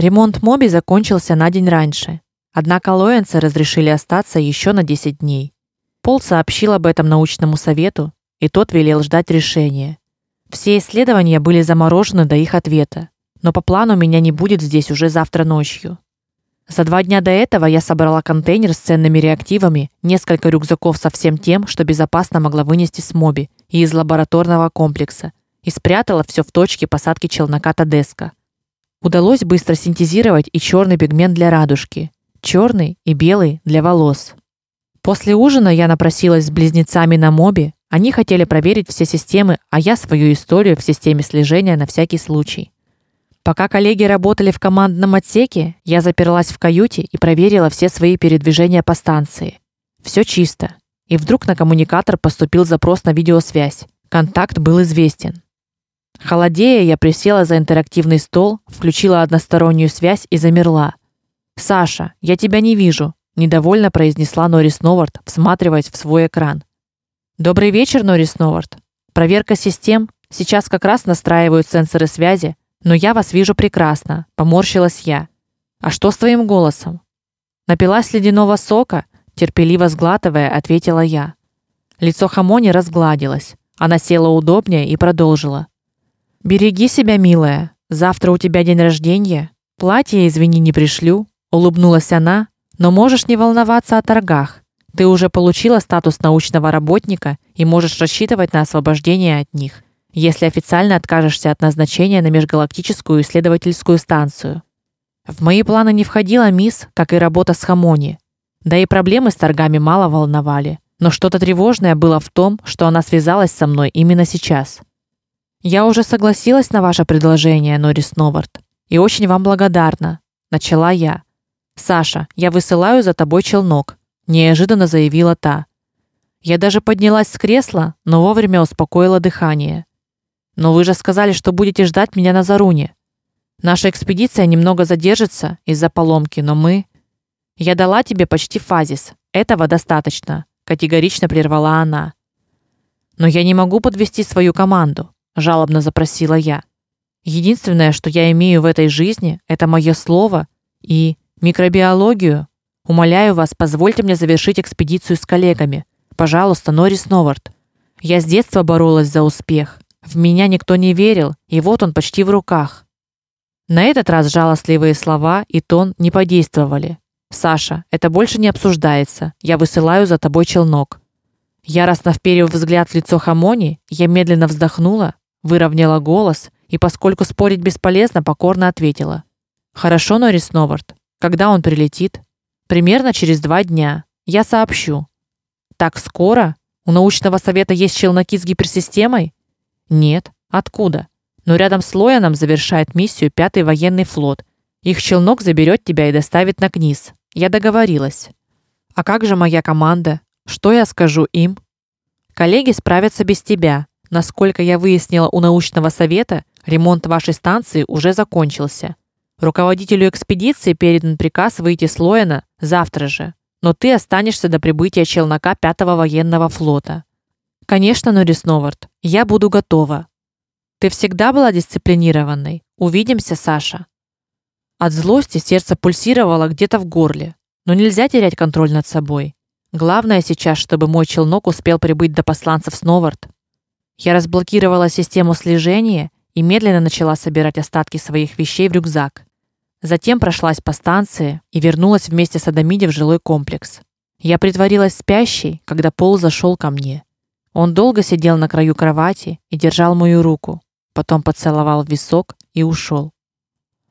Ремонт Моби закончился на день раньше. Однако Лоенцы разрешили остаться еще на 10 дней. Пол сообщил об этом научному совету, и тот велел ждать решения. Все исследования были заморожены до их ответа, но по плану меня не будет здесь уже завтра ночью. За два дня до этого я собрала контейнер с ценными реактивами, несколько рюкзаков со всем тем, что безопасно могла вынести с Моби и из лабораторного комплекса, и спрятала все в точке посадки челнока Тадеска. Удалось быстро синтезировать и черный пигмент для радужки, черный и белый для волос. После ужина я напросилась с близнецами на Моби. Они хотели проверить все системы, а я свою историю в системе слежения на всякий случай. Пока коллеги работали в командном отсеке, я заперлась в каюте и проверила все свои передвижения по станции. Все чисто. И вдруг на коммуникатор поступил запрос на видеосвязь. Контакт был известен. Холодея, я присела за интерактивный стол, включила одностороннюю связь и замерла. Саша, я тебя не вижу, недовольно произнесла Норис Новард, всматриваясь в свой экран. Добрый вечер, Норис Новард. Проверка систем. Сейчас как раз настраивают сенсоры связи, но я вас вижу прекрасно, поморщилась я. А что с твоим голосом? Напилась ледяного сока, терпеливо сглатывая, ответила я. Лицо Хамони разгладилось. Она села удобнее и продолжила: Береги себя, милая. Завтра у тебя день рождения. Платье, извини, не пришлю, улыбнулась она. Но можешь не волноваться о торгах. Ты уже получила статус научного работника и можешь рассчитывать на освобождение от них, если официально откажешься от назначения на межгалактическую исследовательскую станцию. В мои планы не входила мисс, как и работа с Хамони. Да и проблемы с торгами мало волновали, но что-то тревожное было в том, что она связалась со мной именно сейчас. Я уже согласилась на ваше предложение, Норис Новард, и очень вам благодарна, начала я. Саша, я высылаю за тобой челнок, неожиданно заявила та. Я даже поднялась с кресла, но вовремя успокоила дыхание. Но вы же сказали, что будете ждать меня на Заруне. Наша экспедиция немного задержится из-за поломки, но мы Я дала тебе почти фазис. Этого достаточно, категорично прервала она. Но я не могу подвести свою команду жалобно запросила я. Единственное, что я имею в этой жизни, это мое слово и микробиологию. Умоляю вас, позвольте мне завершить экспедицию с коллегами. Пожалуйста, Норис Новард. Я с детства боролась за успех. В меня никто не верил, и вот он почти в руках. На этот раз жалостливые слова и тон не подействовали. Саша, это больше не обсуждается. Я высылаю за тобой челнок. Яростно вперев взгляд в лицо Хамони, я медленно вздохнула выровняла голос и, поскольку спорить бесполезно, покорно ответила: "Хорошо, Норис Новард. Когда он прилетит? Примерно через два дня. Я сообщу. Так скоро? У научного совета есть челноки с гиперсистемой? Нет. Откуда? Но рядом с Лояном завершает миссию пятый военный флот. Их челнок заберет тебя и доставит на Книз. Я договорилась. А как же моя команда? Что я скажу им? Коллеги справятся без тебя. Насколько я выяснила у научного совета, ремонт вашей станции уже закончился. Руководителю экспедиции передан приказ выйти с Лоэна завтра же, но ты останешься до прибытия челнока пятого военного флота. Конечно, Норис Новард, я буду готова. Ты всегда была дисциплинированной. Увидимся, Саша. От злости сердце пульсировало где-то в горле, но нельзя терять контроль над собой. Главное сейчас, чтобы мой челнок успел прибыть до посланцев с Новард. Я разблокировала систему слежения и медленно начала собирать остатки своих вещей в рюкзак. Затем прошлась по станции и вернулась вместе с Адамиди в жилой комплекс. Я притворилась спящей, когда Пол зашел ко мне. Он долго сидел на краю кровати и держал мою руку, потом поцеловал в висок и ушел.